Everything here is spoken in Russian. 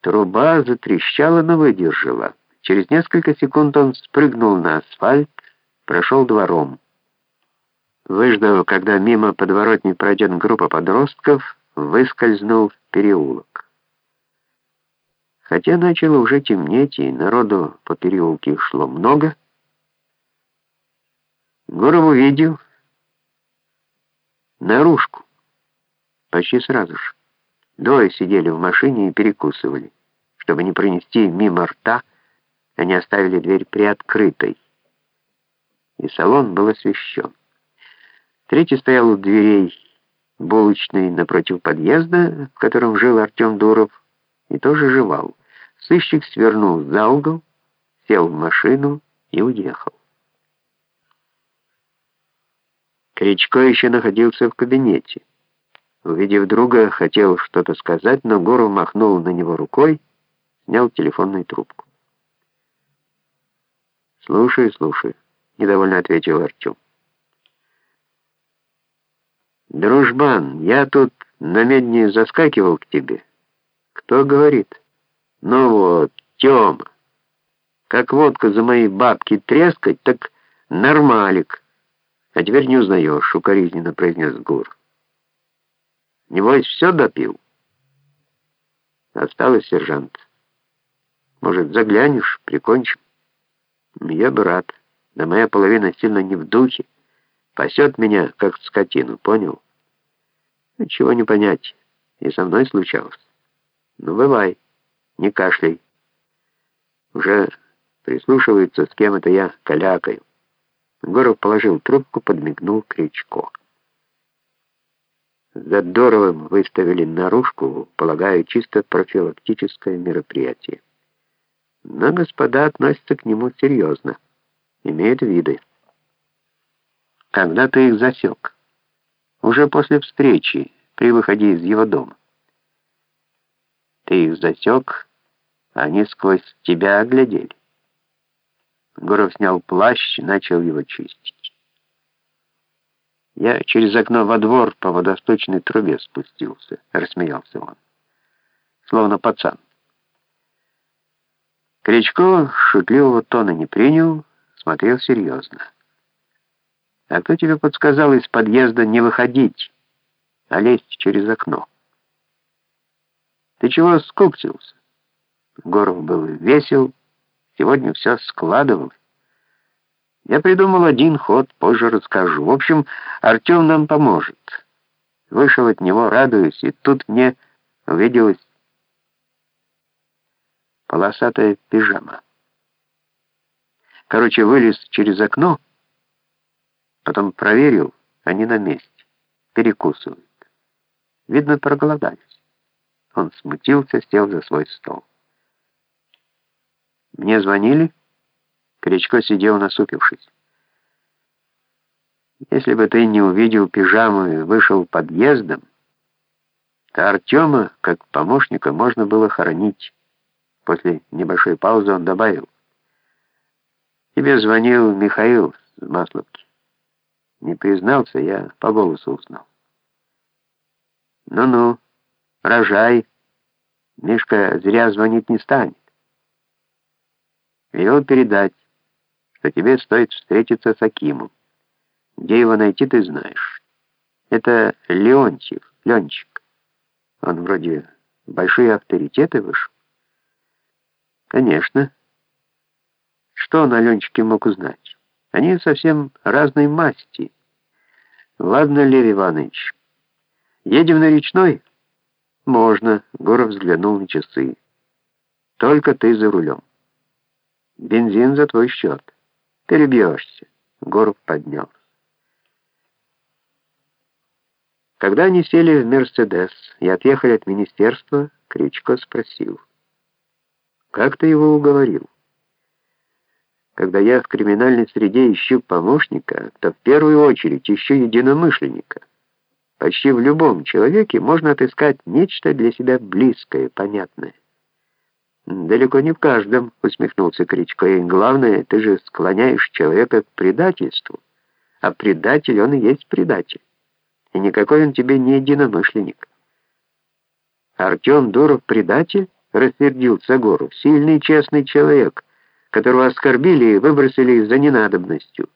Труба затрещала, но выдержала. Через несколько секунд он спрыгнул на асфальт, прошел двором. Выждав, когда мимо подворотни пройдет группа подростков, выскользнул в переулок. Хотя начало уже темнеть, и народу по переулке шло много, Гуров увидел наружку почти сразу же. Двое сидели в машине и перекусывали. Чтобы не пронести мимо рта, они оставили дверь приоткрытой. И салон был освещен. Третий стоял у дверей булочной напротив подъезда, в котором жил Артем Дуров, и тоже жевал. Сыщик свернул за угол, сел в машину и уехал. Кричко еще находился в кабинете. Увидев друга, хотел что-то сказать, но Гору махнул на него рукой, снял телефонную трубку. «Слушай, слушай», — недовольно ответил Артем. «Дружбан, я тут на медне заскакивал к тебе. Кто говорит?» «Ну вот, Тёма. Как водка за мои бабки трескать, так нормалик. А теперь не узнаешь», — укоризненно произнес Гур. Небось, все допил? Осталось, сержант. Может, заглянешь, прикончим? Я бы рад. Да моя половина сильно не в духе. Пасет меня, как скотину, понял? Ничего не понять. И со мной случалось. Ну, бывай, не кашляй. Уже прислушивается, с кем это я калякаю. Горов положил трубку, подмигнул Кричко. Задоровым выставили наружку, полагаю, чисто профилактическое мероприятие. Но господа относятся к нему серьезно, имеют виды. Когда ты их засек? Уже после встречи, при выходе из его дома. Ты их засек, они сквозь тебя оглядели. Гуров снял плащ, начал его чистить. Я через окно во двор по водосточной трубе спустился, рассмеялся он. Словно пацан. Кричко шутливого тона не принял, смотрел серьезно. «А кто тебе подсказал из подъезда не выходить, а лезть через окно?» «Ты чего скуптился?» Горов был весел, сегодня все складывалось. Я придумал один ход, позже расскажу. В общем, Артем нам поможет. Вышел от него, радуюсь, и тут мне увиделась полосатая пижама. Короче, вылез через окно, потом проверил, они на месте, перекусывают. Видно, проголодались. Он смутился, сел за свой стол. Мне звонили? Кричко сидел насупившись. Если бы ты не увидел пижаму и вышел подъездом, то Артема, как помощника, можно было хоронить. После небольшой паузы он добавил. Тебе звонил Михаил с Масловки. Не признался, я по голосу узнал. Ну-ну, рожай. Мишка зря звонить не станет. Велел передать что тебе стоит встретиться с Акимом. Где его найти, ты знаешь. Это Леонтьев, Ленчик. Он вроде большие авторитеты вышел. Конечно. Что он о Ленчике мог узнать? Они совсем разной масти. Ладно, Лев Иванович, едем на речной? Можно. Горов взглянул на часы. Только ты за рулем. Бензин за твой счет. Перебьешься. Горов поднялся. Когда они сели в «Мерседес» и отъехали от министерства, Кричко спросил. «Как ты его уговорил?» «Когда я в криминальной среде ищу помощника, то в первую очередь ищу единомышленника. Почти в любом человеке можно отыскать нечто для себя близкое, понятное. «Далеко не в каждом», — усмехнулся Кричко. «И главное, ты же склоняешь человека к предательству. А предатель, он и есть предатель. И никакой он тебе не единомышленник». «Артем Дуров предатель?» — рассердился Гору. «Сильный, честный человек, которого оскорбили и выбросили за ненадобностью».